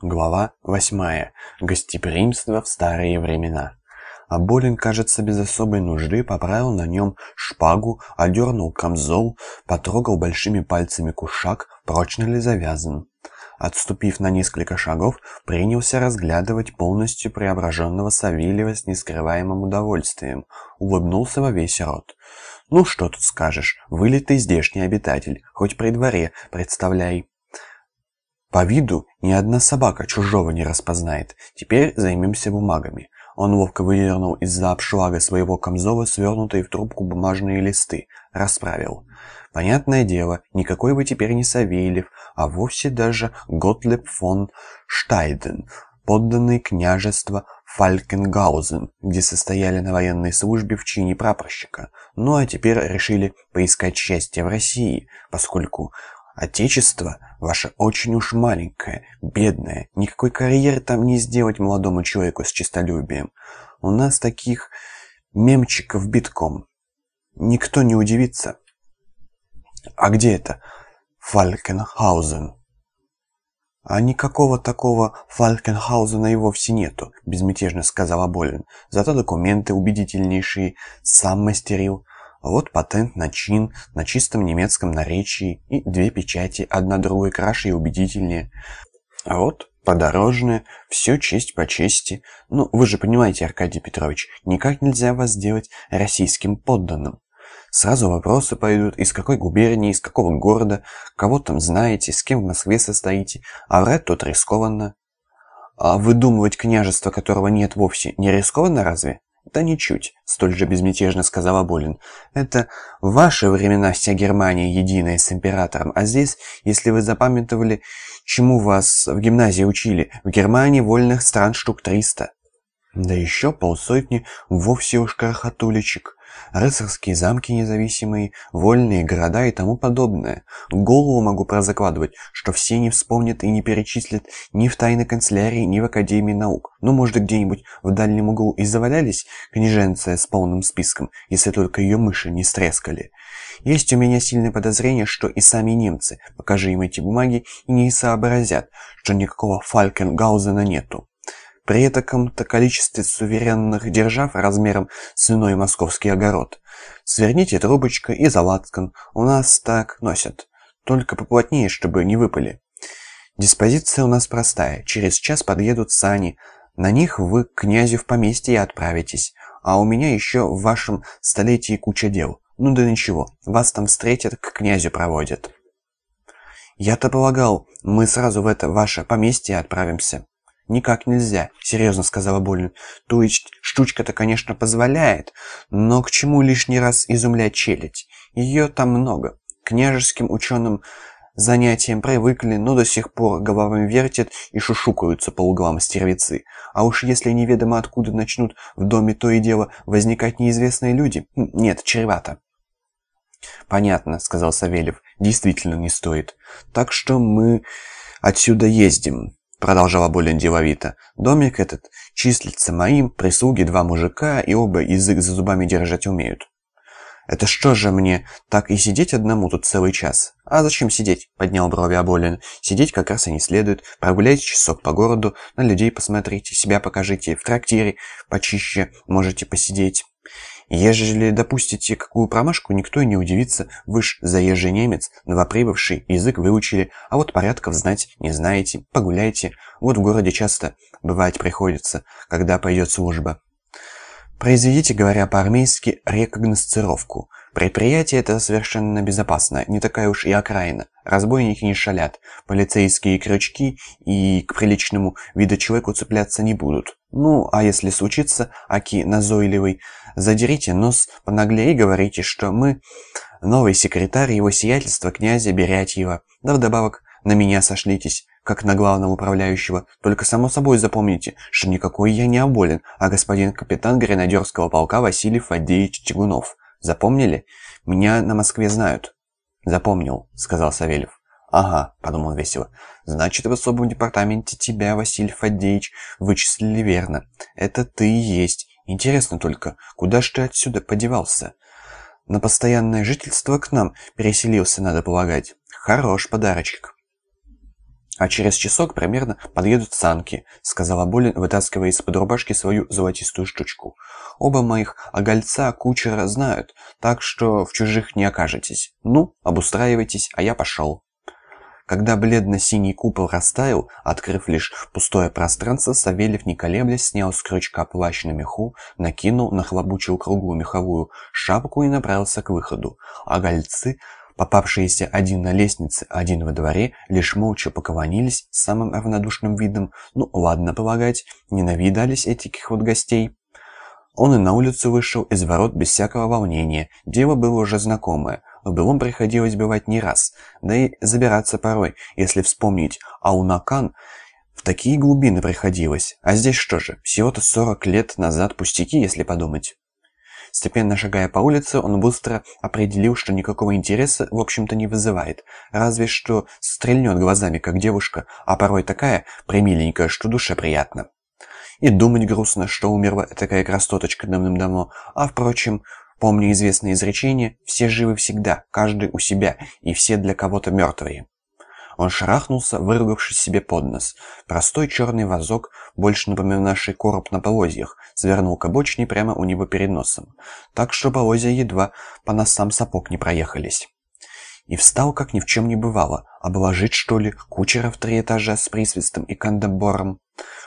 Глава восьмая. Гостеприимство в старые времена. А Болин, кажется, без особой нужды поправил на нем шпагу, одернул камзол, потрогал большими пальцами кушак, прочно ли завязан. Отступив на несколько шагов, принялся разглядывать полностью преображенного Савельева с нескрываемым удовольствием. Улыбнулся во весь рот. «Ну, что тут скажешь, вылитый здешний обитатель, хоть при дворе, представляй». По виду ни одна собака чужого не распознает. Теперь займемся бумагами. Он ловко выдернул из-за обшлага своего камзола свернутые в трубку бумажные листы. Расправил. Понятное дело, никакой вы теперь не Савельев, а вовсе даже Готлеб фон Штайден, подданный княжества Фалькенгаузен, где состояли на военной службе в чине прапорщика. Ну а теперь решили поискать счастье в России, поскольку Отечество ваше очень уж маленькое, бедное. Никакой карьеры там не сделать молодому человеку с честолюбием. У нас таких мемчиков битком. Никто не удивится. А где это? Фалькенхаузен. А никакого такого Фалькенхаузена и вовсе нету, безмятежно сказала Болин. Зато документы убедительнейшие сам мастерил. Вот патент на чин на чистом немецком наречии и две печати, одна другой краше и убедительнее. А вот подорожное, все честь по чести. Ну, вы же понимаете, Аркадий Петрович, никак нельзя вас сделать российским подданным. Сразу вопросы пойдут, из какой губернии, из какого города, кого там знаете, с кем в Москве состоите, а врать тут рискованно. А выдумывать княжество, которого нет вовсе, не рискованно разве? «Да ничуть», — столь же безмятежно сказала Болин. «Это ваши времена вся Германия единая с императором, а здесь, если вы запамятовали, чему вас в гимназии учили, в Германии вольных стран штук триста». Да еще полсотни вовсе уж крохотулечек рыцарские замки независимые, вольные города и тому подобное. Голову могу прозакладывать, что все не вспомнят и не перечислят ни в тайной канцелярии, ни в Академии наук. Ну, может, где-нибудь в дальнем углу и завалялись княженция с полным списком, если только ее мыши не стрескали. Есть у меня сильное подозрение, что и сами немцы, покажи им эти бумаги, и не сообразят, что никакого Фалькенгаузена нету. При таком-то количестве суверенных держав размером с иной московский огород. Сверните трубочкой и залаткан. У нас так носят. Только поплотнее, чтобы не выпали. Диспозиция у нас простая. Через час подъедут сани. На них вы к князю в поместье отправитесь. А у меня еще в вашем столетии куча дел. Ну да ничего, вас там встретят, к князю проводят. Я-то полагал, мы сразу в это ваше поместье отправимся. «Никак нельзя», — серьезно сказала Болин. «То есть штучка-то, конечно, позволяет, но к чему лишний раз изумлять челядь? Ее там много. Княжеским ученым занятиям привыкли, но до сих пор головами вертят и шушукаются по углам стервецы. А уж если неведомо откуда начнут в доме то и дело возникать неизвестные люди, нет, чревато». «Понятно», — сказал Савельев, — «действительно не стоит. Так что мы отсюда ездим». Продолжала Болин деловито. «Домик этот числится моим, прислуги два мужика, и оба язык за зубами держать умеют». «Это что же мне, так и сидеть одному тут целый час?» «А зачем сидеть?» — поднял брови Аболин. «Сидеть как раз и не следует. Прогуляйте часок по городу, на людей посмотрите, себя покажите, в трактире почище можете посидеть». Ежели допустите какую промашку, никто и не удивится. Вы ж заезжий немец, новоприбывший, язык выучили, а вот порядков знать не знаете. Погуляйте. Вот в городе часто бывать приходится, когда пойдет служба. Произведите, говоря по-армейски, рекогносцировку. Предприятие это совершенно безопасно, не такая уж и окраина. Разбойники не шалят, полицейские крючки и к приличному виду человеку цепляться не будут. Ну, а если случится, аки назойливый, задерите нос понаглее и говорите, что мы новый секретарь его сиятельства князя Берятьева. Да вдобавок на меня сошлитесь, как на главного управляющего. Только само собой запомните, что никакой я не оболен, а господин капитан гренадерского полка Василий Фадеевич Чигунов. Запомнили? Меня на Москве знают». «Запомнил», — сказал Савельев. «Ага», — подумал весело. «Значит, в особом департаменте тебя, Василий Фадеевич, вычислили верно. Это ты и есть. Интересно только, куда ж ты отсюда подевался?» «На постоянное жительство к нам переселился, надо полагать. Хорош подарочек». «А через часок примерно подъедут санки», — сказала Болин, вытаскивая из-под рубашки свою золотистую штучку. «Оба моих огольца кучера знают, так что в чужих не окажетесь. Ну, обустраивайтесь, а я пошел». Когда бледно-синий купол растаял, открыв лишь пустое пространство, Савельев, не колеблясь, снял с крючка плащ на меху, накинул, нахлобучил круглую меховую шапку и направился к выходу. А гольцы, попавшиеся один на лестнице, один во дворе, лишь молча поклонились с самым равнодушным видом. Ну, ладно полагать, не навидались этих вот гостей. Он и на улицу вышел из ворот без всякого волнения. Дело было уже знакомое. В былом приходилось бывать не раз, да и забираться порой, если вспомнить Аунакан, в такие глубины приходилось. А здесь что же, всего-то 40 лет назад пустяки, если подумать. Степенно шагая по улице, он быстро определил, что никакого интереса, в общем-то, не вызывает. Разве что стрельнет глазами, как девушка, а порой такая примиленькая, что душе приятно. И думать грустно, что умерла такая красоточка давным-давно. А, впрочем, Помня известное изречение «все живы всегда, каждый у себя, и все для кого-то мертвые». Он шарахнулся, выругавшись себе под нос. Простой черный вазок, больше напоминавший короб на полозьях, свернул к обочине прямо у него перед носом. Так что полозья едва по носам сапог не проехались. И встал, как ни в чем не бывало. Обложить, что ли, кучера в три этажа с присвистом и кандабором?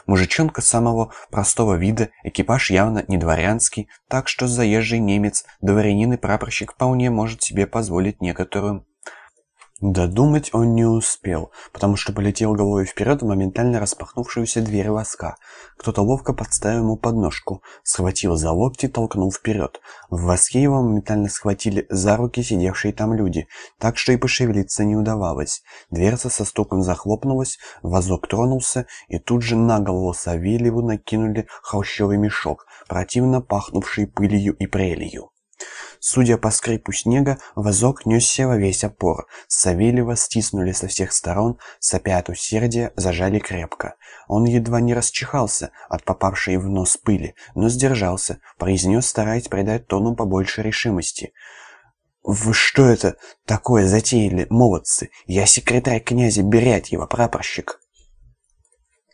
Мужичонка самого простого вида, экипаж явно не дворянский, так что заезжий немец, дворянин и прапорщик вполне может себе позволить некоторую Додумать он не успел, потому что полетел головой вперед в моментально распахнувшуюся дверь воска. Кто-то ловко подставил ему подножку, схватил за локти, толкнул вперед. В воске его моментально схватили за руки сидевшие там люди, так что и пошевелиться не удавалось. Дверца со стуком захлопнулась, вазок тронулся, и тут же на голову Савельеву накинули холщовый мешок, противно пахнувший пылью и прелью. Судя по скрипу снега, вазок несся во весь опор. Савельева стиснули со всех сторон, сопя от усердия, зажали крепко. Он едва не расчихался от попавшей в нос пыли, но сдержался, произнес, стараясь придать тону побольше решимости. «Вы что это такое затеяли, молодцы? Я секретарь князя Берятьева, прапорщик».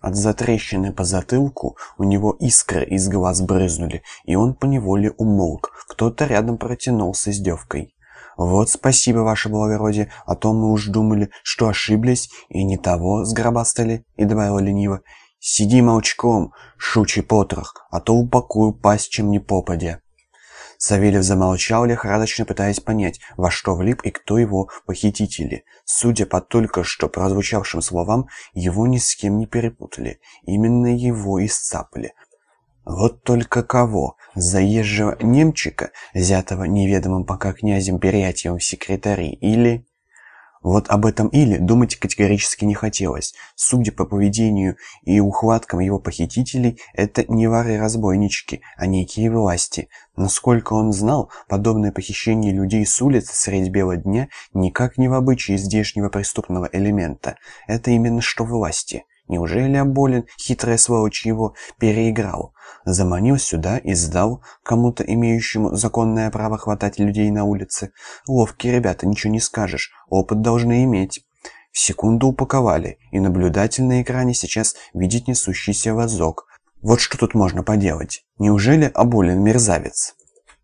От затрещины по затылку у него искры из глаз брызнули, и он поневоле умолк. Кто-то рядом протянул с издевкой. «Вот спасибо, ваше благородие, а то мы уж думали, что ошиблись и не того сгробастали», и добавил лениво. «Сиди молчком, шучий потрох, а то упакую пасть чем ни попадя». Савельев замолчал, лихорадочно пытаясь понять, во что влип и кто его похитители. Судя по только что прозвучавшим словам, его ни с кем не перепутали. Именно его и сцапали. Вот только кого? Заезжего немчика, взятого неведомым пока князем Перятьевым в секретари, или... Вот об этом Иле думать категорически не хотелось. Судя по поведению и ухваткам его похитителей, это не воры-разбойнички, а некие власти. Насколько он знал, подобное похищение людей с улицы средь бела дня никак не в обычае здешнего преступного элемента. Это именно что власти. Неужели Аболин, хитрая сволочь, его переиграл? Заманил сюда и сдал кому-то, имеющему законное право хватать людей на улице. Ловкие ребята, ничего не скажешь, опыт должны иметь. В секунду упаковали, и наблюдатель на экране сейчас видит несущийся вазок. Вот что тут можно поделать? Неужели Аболин мерзавец?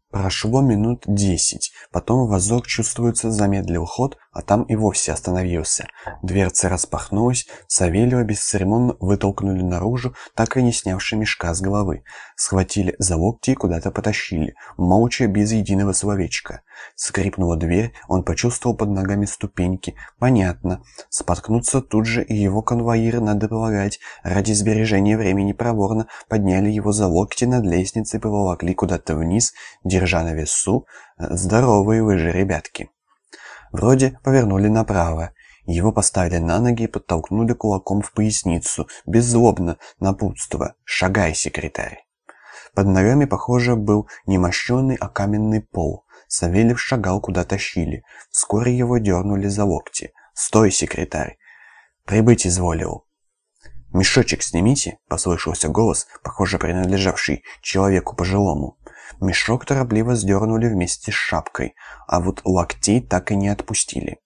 Прошло минут десять. Потом вазок, чувствуется, замедлил ход, а там и вовсе остановился. Дверца распахнулась, Савельева бесцеремонно вытолкнули наружу, так и не снявши мешка с головы. Схватили за локти и куда-то потащили, молча, без единого словечка. Скрипнула дверь, он почувствовал под ногами ступеньки. Понятно. Споткнуться тут же и его конвоиры, надо полагать, ради сбережения времени проворно подняли его за локти над лестницей, поволокли куда-то вниз, держа на весу. Здоровые вы же, ребятки. Вроде повернули направо. Его поставили на ноги и подтолкнули кулаком в поясницу. Беззлобно, напутство. «Шагай, секретарь!» Под ногами, похоже, был не мощенный, а каменный пол. Савельев шагал, куда тащили. Вскоре его дернули за локти. «Стой, секретарь!» «Прибыть изволил!» «Мешочек снимите!» — послышался голос, похоже, принадлежавший человеку пожилому. Мешок торопливо сдернули вместе с шапкой, а вот локтей так и не отпустили.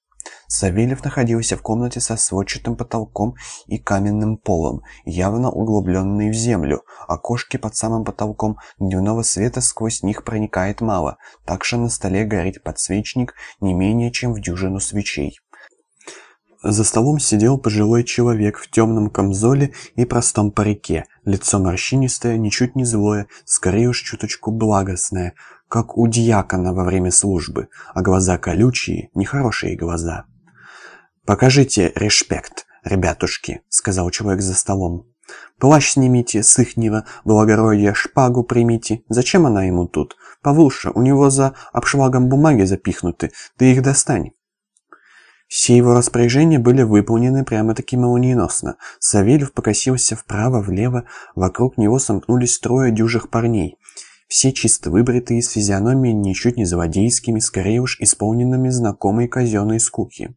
Савельев находился в комнате со сводчатым потолком и каменным полом, явно углубленный в землю. Окошки под самым потолком, дневного света сквозь них проникает мало, так что на столе горит подсвечник не менее чем в дюжину свечей. За столом сидел пожилой человек в темном камзоле и простом парике, лицо морщинистое, ничуть не злое, скорее уж чуточку благостное, как у дьякона во время службы, а глаза колючие, нехорошие глаза. «Покажите респект, ребятушки», — сказал человек за столом. «Плащ снимите с ихнего благородия, шпагу примите. Зачем она ему тут? Павлуша, у него за обшлагом бумаги запихнуты, ты их достань». Все его распоряжения были выполнены прямо-таки молниеносно. Савельев покосился вправо-влево, вокруг него сомкнулись трое дюжих парней. Все чисто выбритые, с физиономией ничуть не злодейскими, скорее уж исполненными знакомой казенной скуки.